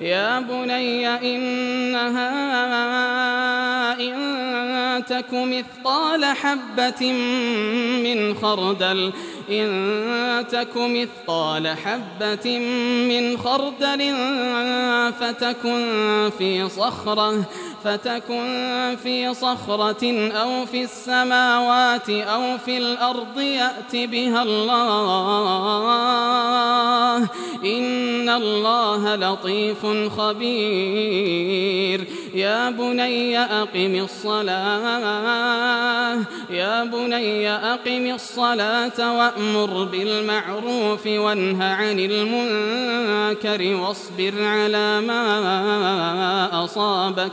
يا بني إنها إن تك مثقال حبة من خردل إن تك مثقال حبة من خردل فتكن في صخرة فتكن في صخرة أو في السماوات أو في الأرض يأت بها الله. إن الله لطيف خبير. يا بني أقم الصلاة. يا بني أقم الصلاة وأمر بالمعروف وانه عن المنكر واصبر على ما أصابك.